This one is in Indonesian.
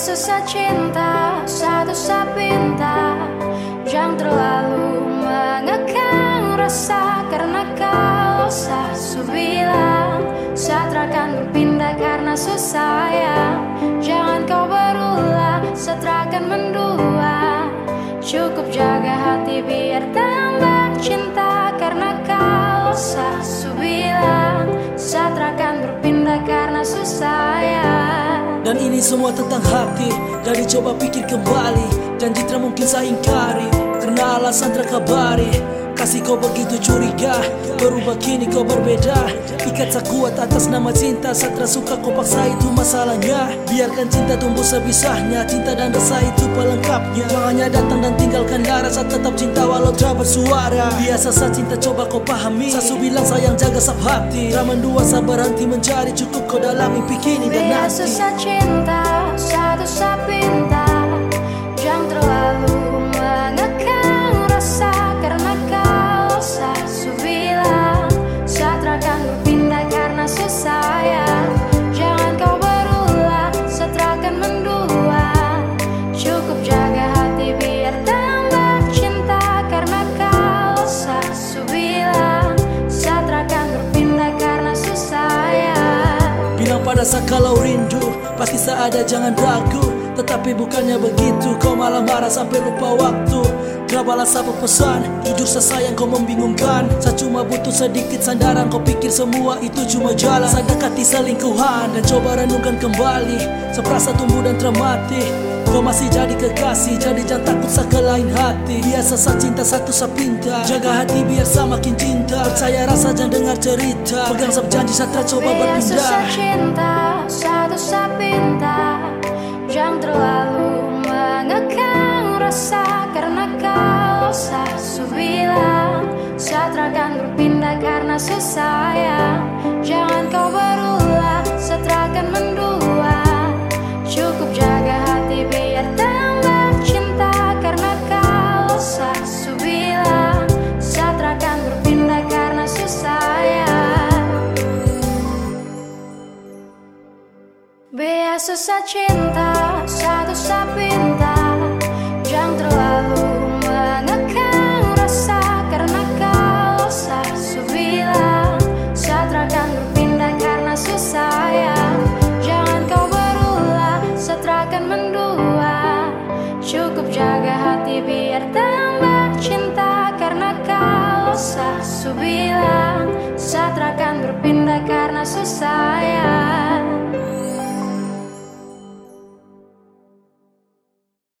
susah cinta Satu sapinta Jangan terlalu mengekang rasa Karena kau sasu bilang Satra akan berpindah karena susah ya. Jangan kau berulah Satra akan mendua. Cukup jaga hati biar tambah cinta Karena kau sasu ini semua tentang hati. Jadi coba pikir kembali. Janji tak mungkin saya ingkari. Karena alasan terkabari Kasih kau begitu curiga Berubah kini kau berbeda. Ikat tak kuat atas nama cinta Satra suka kau paksa itu masalahnya. Biarkan cinta tumbuh sebisahnya Cinta dan rasa itu pelengkapnya. Jangannya datang dan tinggalkan darah Saat tetap cinta walau tak bersuara. Biasa saat cinta coba kau pahami Sasu bilang sayang jaga sab hati. Tak mendua sabar berhenti mencari Cukup kau dalam mimpi kini dan nanti susah cinta Saat kalau rindu Pasti seada jangan ragu. Tetapi bukannya begitu Kau malah marah sampai lupa waktu. Gak balas apa pesan Jujur saya sayang kau membingungkan. Saya cuma butuh sedikit sandaran Kau pikir semua itu cuma jalan. Saya dekati selingkuhan Dan coba renungkan kembali. Seperasa tumbuh dan termati Kau masih jadi kekasih Jadi jangan takut sa ke lain hati. Biasa sa cinta satu sa pinta. Jaga hati biar sa makin cinta. Percaya rasa jangan dengar cerita. Pegang sab janji satra coba Biar susah berpindah cinta, satu sapinta Jangan terlalu mengekang rasa. Karena kau sasu bilang Satra akan berpindah karena susah ya Jangan kau berulah, susah cinta, satu sapinta Jangan terlalu mengekang rasa Karena kau sasu bilang Satra akan berpindah karena susah ya. Jangan kau berulah, satra akan mendua. Cukup jaga hati biar tambah cinta Karena kau sasu bilang Satra akan berpindah karena susah